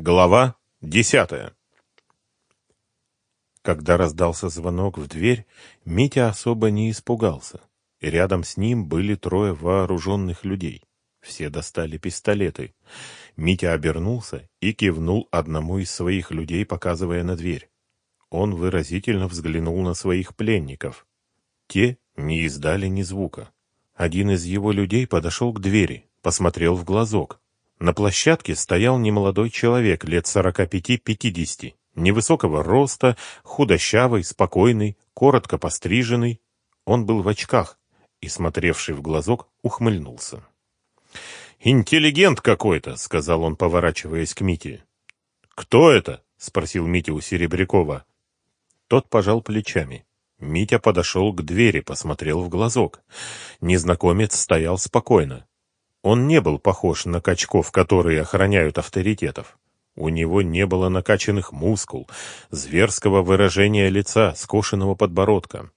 Глава десятая Когда раздался звонок в дверь, Митя особо не испугался. Рядом с ним были трое вооруженных людей. Все достали пистолеты. Митя обернулся и кивнул одному из своих людей, показывая на дверь. Он выразительно взглянул на своих пленников. Те не издали ни звука. Один из его людей подошел к двери, посмотрел в глазок, на площадке стоял немолодой человек лет сорока пяти-пятидесяти, невысокого роста, худощавый, спокойный, коротко постриженный. Он был в очках и, смотревший в глазок, ухмыльнулся. «Интеллигент какой-то», — сказал он, поворачиваясь к Мите. «Кто это?» — спросил Митя у Серебрякова. Тот пожал плечами. Митя подошел к двери, посмотрел в глазок. Незнакомец стоял спокойно. Он не был похож на качков, которые охраняют авторитетов. У него не было накачанных мускул, зверского выражения лица, скошенного подбородка.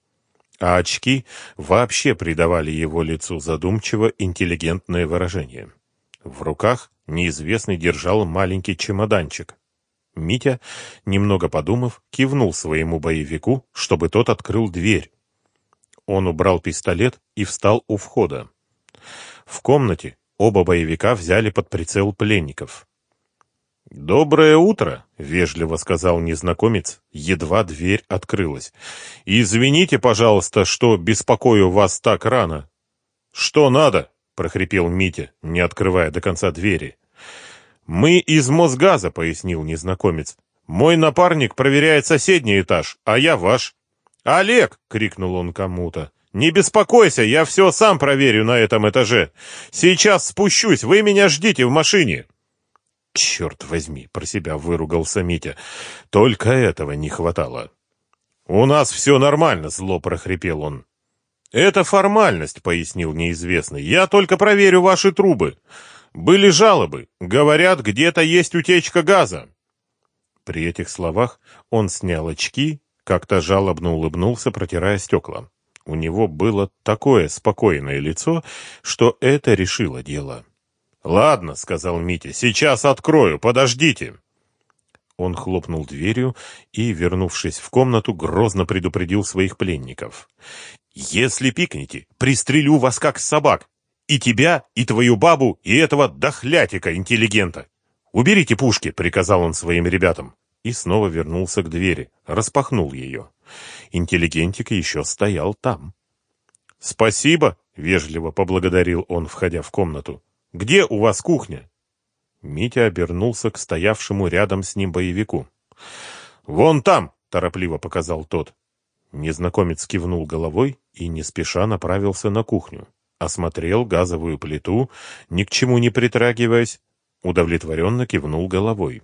А очки вообще придавали его лицу задумчиво интеллигентное выражение. В руках неизвестный держал маленький чемоданчик. Митя, немного подумав, кивнул своему боевику, чтобы тот открыл дверь. Он убрал пистолет и встал у входа. В комнате оба боевика взяли под прицел пленников. «Доброе утро», — вежливо сказал незнакомец, едва дверь открылась. «Извините, пожалуйста, что беспокою вас так рано». «Что надо?» — прохрипел Митя, не открывая до конца двери. «Мы из Мосгаза», — пояснил незнакомец. «Мой напарник проверяет соседний этаж, а я ваш». «Олег!» — крикнул он кому-то. «Не беспокойся, я все сам проверю на этом этаже. Сейчас спущусь, вы меня ждите в машине». «Черт возьми!» — про себя выругался Митя. «Только этого не хватало». «У нас все нормально», — зло прохрипел он. «Это формальность», — пояснил неизвестный. «Я только проверю ваши трубы. Были жалобы. Говорят, где-то есть утечка газа». При этих словах он снял очки, как-то жалобно улыбнулся, протирая стекла. У него было такое спокойное лицо, что это решило дело. «Ладно», — сказал Митя, — «сейчас открою, подождите». Он хлопнул дверью и, вернувшись в комнату, грозно предупредил своих пленников. «Если пикнете, пристрелю вас как собак. И тебя, и твою бабу, и этого дохлятика-интеллигента. Уберите пушки», — приказал он своим ребятам. И снова вернулся к двери, распахнул ее. Интеллигентик еще стоял там. «Спасибо!» — вежливо поблагодарил он, входя в комнату. «Где у вас кухня?» Митя обернулся к стоявшему рядом с ним боевику. «Вон там!» — торопливо показал тот. Незнакомец кивнул головой и не спеша направился на кухню. Осмотрел газовую плиту, ни к чему не притрагиваясь, удовлетворенно кивнул головой.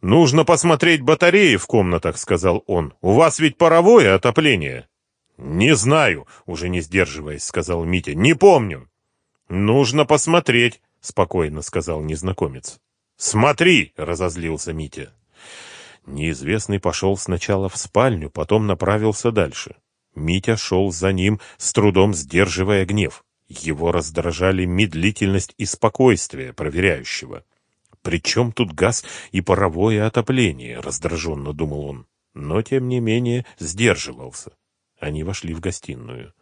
«Нужно посмотреть батареи в комнатах», — сказал он. «У вас ведь паровое отопление». «Не знаю», — уже не сдерживаясь, сказал Митя. «Не помню». «Нужно посмотреть», — спокойно сказал незнакомец. «Смотри!» — разозлился Митя. Неизвестный пошел сначала в спальню, потом направился дальше. Митя шел за ним, с трудом сдерживая гнев. Его раздражали медлительность и спокойствие проверяющего. «При чем тут газ и паровое отопление?» — раздраженно думал он. Но, тем не менее, сдерживался. Они вошли в гостиную.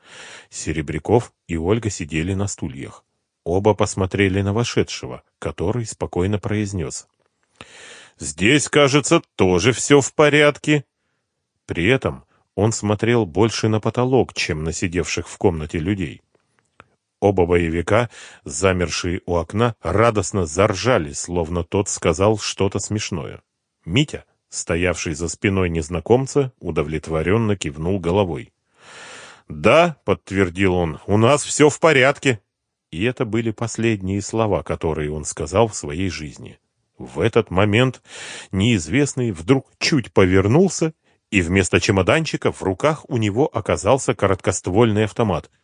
Серебряков и Ольга сидели на стульях. Оба посмотрели на вошедшего, который спокойно произнес. «Здесь, кажется, тоже все в порядке». При этом он смотрел больше на потолок, чем на сидевших в комнате людей. Оба боевика, замершие у окна, радостно заржали, словно тот сказал что-то смешное. Митя, стоявший за спиной незнакомца, удовлетворенно кивнул головой. «Да», — подтвердил он, — «у нас все в порядке». И это были последние слова, которые он сказал в своей жизни. В этот момент неизвестный вдруг чуть повернулся, и вместо чемоданчика в руках у него оказался короткоствольный автомат —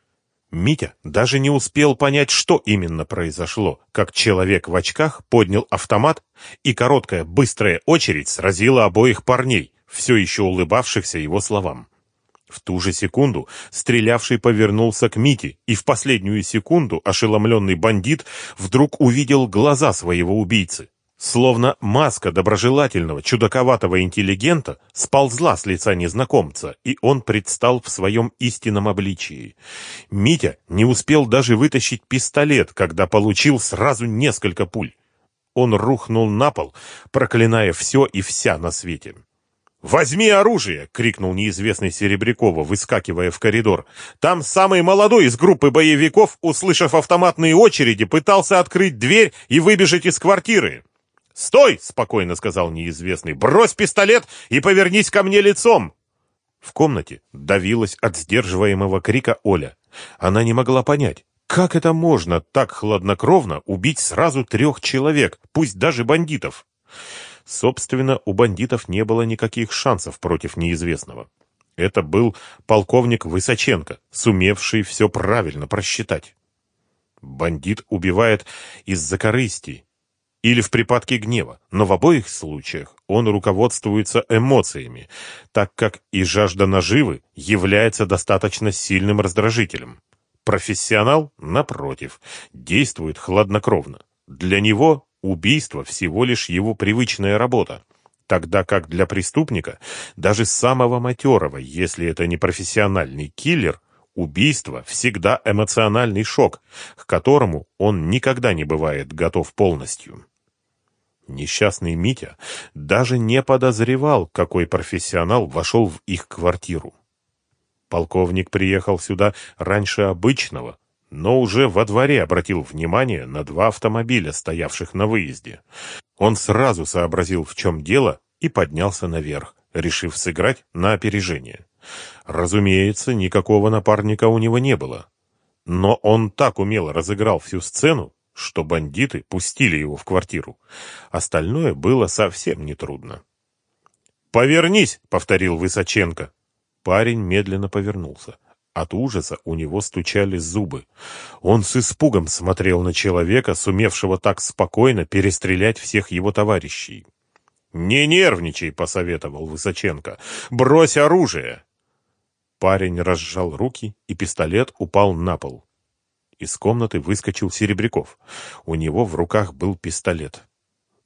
Митя даже не успел понять, что именно произошло, как человек в очках поднял автомат, и короткая быстрая очередь сразила обоих парней, все еще улыбавшихся его словам. В ту же секунду стрелявший повернулся к Мите, и в последнюю секунду ошеломленный бандит вдруг увидел глаза своего убийцы. Словно маска доброжелательного, чудаковатого интеллигента сползла с лица незнакомца, и он предстал в своем истинном обличии. Митя не успел даже вытащить пистолет, когда получил сразу несколько пуль. Он рухнул на пол, проклиная все и вся на свете. «Возьми оружие!» — крикнул неизвестный Серебрякова, выскакивая в коридор. Там самый молодой из группы боевиков, услышав автоматные очереди, пытался открыть дверь и выбежать из квартиры. «Стой!» — спокойно сказал неизвестный. «Брось пистолет и повернись ко мне лицом!» В комнате давилась от сдерживаемого крика Оля. Она не могла понять, как это можно так хладнокровно убить сразу трех человек, пусть даже бандитов. Собственно, у бандитов не было никаких шансов против неизвестного. Это был полковник Высоченко, сумевший все правильно просчитать. Бандит убивает из-за корысти или в припадке гнева, но в обоих случаях он руководствуется эмоциями, так как и жажда наживы является достаточно сильным раздражителем. Профессионал, напротив, действует хладнокровно. Для него Убийство всего лишь его привычная работа, тогда как для преступника, даже самого матерого, если это не профессиональный киллер, убийство всегда эмоциональный шок, к которому он никогда не бывает готов полностью. Несчастный Митя даже не подозревал, какой профессионал вошел в их квартиру. Полковник приехал сюда раньше обычного, но уже во дворе обратил внимание на два автомобиля, стоявших на выезде. Он сразу сообразил, в чем дело, и поднялся наверх, решив сыграть на опережение. Разумеется, никакого напарника у него не было. Но он так умело разыграл всю сцену, что бандиты пустили его в квартиру. Остальное было совсем нетрудно. «Повернись!» — повторил Высоченко. Парень медленно повернулся. От ужаса у него стучали зубы. Он с испугом смотрел на человека, сумевшего так спокойно перестрелять всех его товарищей. «Не нервничай», — посоветовал Высоченко. «Брось оружие!» Парень разжал руки, и пистолет упал на пол. Из комнаты выскочил Серебряков. У него в руках был пистолет.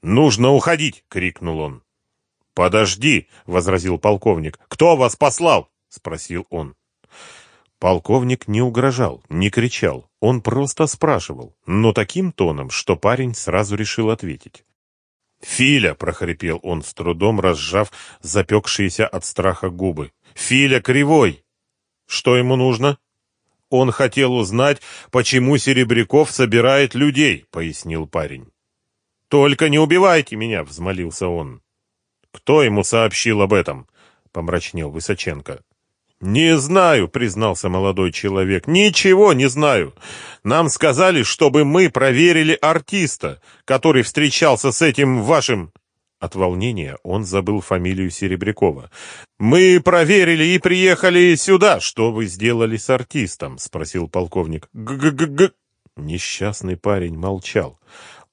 «Нужно уходить!» — крикнул он. «Подожди!» — возразил полковник. «Кто вас послал?» — спросил он. Полковник не угрожал, не кричал, он просто спрашивал, но таким тоном, что парень сразу решил ответить. «Филя!» — прохрипел он, с трудом разжав запекшиеся от страха губы. «Филя кривой!» «Что ему нужно?» «Он хотел узнать, почему Серебряков собирает людей», — пояснил парень. «Только не убивайте меня!» — взмолился он. «Кто ему сообщил об этом?» — помрачнел Высоченко. «Не знаю», — признался молодой человек. «Ничего не знаю. Нам сказали, чтобы мы проверили артиста, который встречался с этим вашим...» От волнения он забыл фамилию Серебрякова. «Мы проверили и приехали сюда. Что вы сделали с артистом?» — спросил полковник. «Г-г-г-г...» Несчастный парень молчал.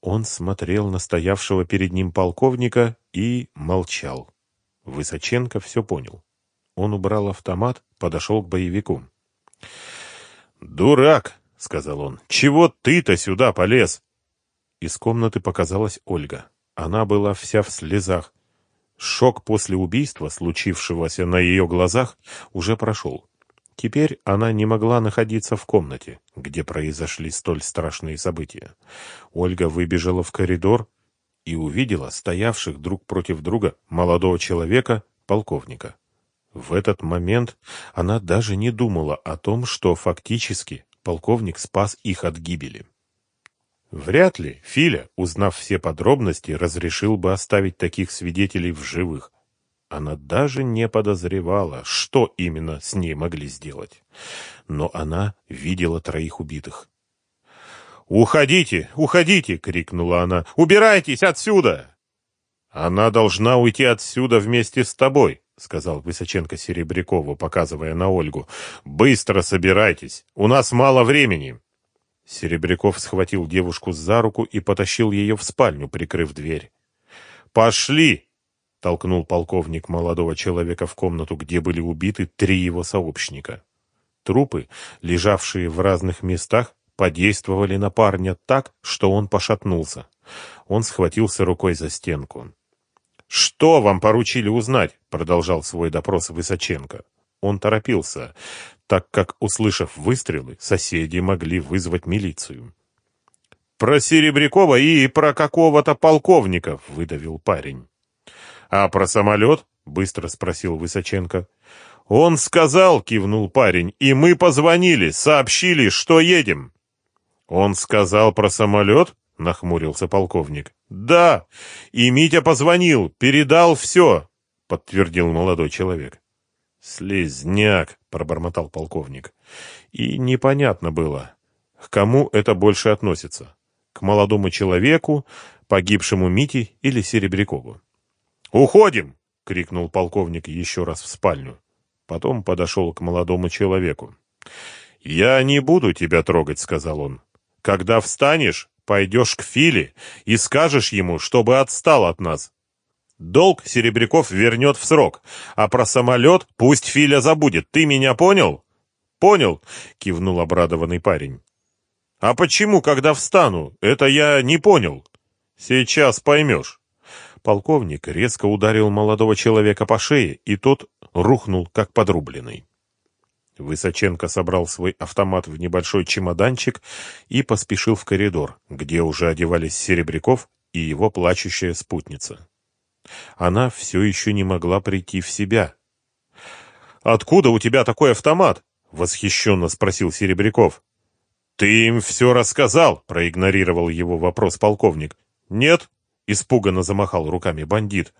Он смотрел на стоявшего перед ним полковника и молчал. Высоченко все понял. Он убрал автомат, подошел к боевику. «Дурак!» — сказал он. «Чего ты-то сюда полез?» Из комнаты показалась Ольга. Она была вся в слезах. Шок после убийства, случившегося на ее глазах, уже прошел. Теперь она не могла находиться в комнате, где произошли столь страшные события. Ольга выбежала в коридор и увидела стоявших друг против друга молодого человека, полковника. В этот момент она даже не думала о том, что фактически полковник спас их от гибели. Вряд ли Филя, узнав все подробности, разрешил бы оставить таких свидетелей в живых. Она даже не подозревала, что именно с ней могли сделать. Но она видела троих убитых. «Уходите! Уходите!» — крикнула она. «Убирайтесь отсюда!» «Она должна уйти отсюда вместе с тобой», — сказал Высоченко Серебрякову, показывая на Ольгу. «Быстро собирайтесь! У нас мало времени!» Серебряков схватил девушку за руку и потащил ее в спальню, прикрыв дверь. «Пошли!» — толкнул полковник молодого человека в комнату, где были убиты три его сообщника. Трупы, лежавшие в разных местах, подействовали на парня так, что он пошатнулся. Он схватился рукой за стенку. «Что вам поручили узнать?» — продолжал свой допрос Высоченко. Он торопился, так как, услышав выстрелы, соседи могли вызвать милицию. «Про Серебрякова и про какого-то полковника», — выдавил парень. «А про самолет?» — быстро спросил Высоченко. «Он сказал», — кивнул парень, — «и мы позвонили, сообщили, что едем». «Он сказал про самолет?» — нахмурился полковник. «Да, и Митя позвонил, передал все», — подтвердил молодой человек. «Слизняк», — пробормотал полковник. И непонятно было, к кому это больше относится к молодому человеку, погибшему Мите или Серебрякову. «Уходим!» — крикнул полковник еще раз в спальню. Потом подошел к молодому человеку. «Я не буду тебя трогать», — сказал он. «Когда встанешь, пойдешь к Филе и скажешь ему, чтобы отстал от нас. Долг Серебряков вернет в срок, а про самолет пусть Филя забудет. Ты меня понял?» «Понял», — кивнул обрадованный парень. А почему, когда встану? Это я не понял. Сейчас поймешь. Полковник резко ударил молодого человека по шее, и тот рухнул, как подрубленный. Высоченко собрал свой автомат в небольшой чемоданчик и поспешил в коридор, где уже одевались Серебряков и его плачущая спутница. Она все еще не могла прийти в себя. «Откуда у тебя такой автомат?» — восхищенно спросил Серебряков. «Ты им все рассказал?» — проигнорировал его вопрос полковник. «Нет?» — испуганно замахал руками бандит.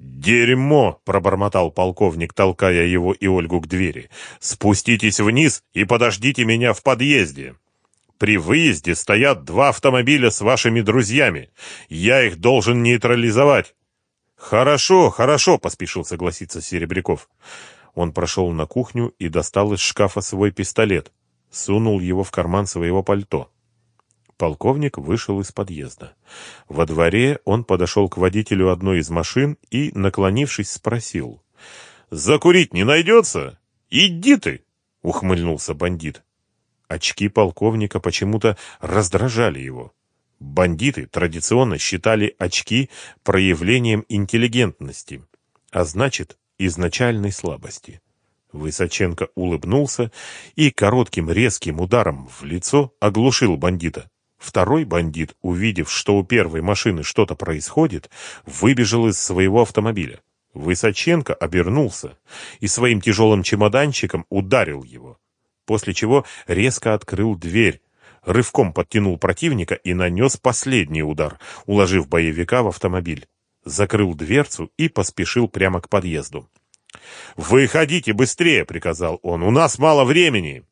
«Дерьмо!» — пробормотал полковник, толкая его и Ольгу к двери. «Спуститесь вниз и подождите меня в подъезде. При выезде стоят два автомобиля с вашими друзьями. Я их должен нейтрализовать». «Хорошо, хорошо», — поспешил согласиться Серебряков. Он прошел на кухню и достал из шкафа свой пистолет сунул его в карман своего пальто. Полковник вышел из подъезда. Во дворе он подошел к водителю одной из машин и, наклонившись, спросил. «Закурить не найдется? Иди ты!» — ухмыльнулся бандит. Очки полковника почему-то раздражали его. Бандиты традиционно считали очки проявлением интеллигентности, а значит, изначальной слабости. Высоченко улыбнулся и коротким резким ударом в лицо оглушил бандита. Второй бандит, увидев, что у первой машины что-то происходит, выбежал из своего автомобиля. Высоченко обернулся и своим тяжелым чемоданчиком ударил его, после чего резко открыл дверь, рывком подтянул противника и нанес последний удар, уложив боевика в автомобиль, закрыл дверцу и поспешил прямо к подъезду. «Выходите быстрее!» — приказал он. «У нас мало времени!»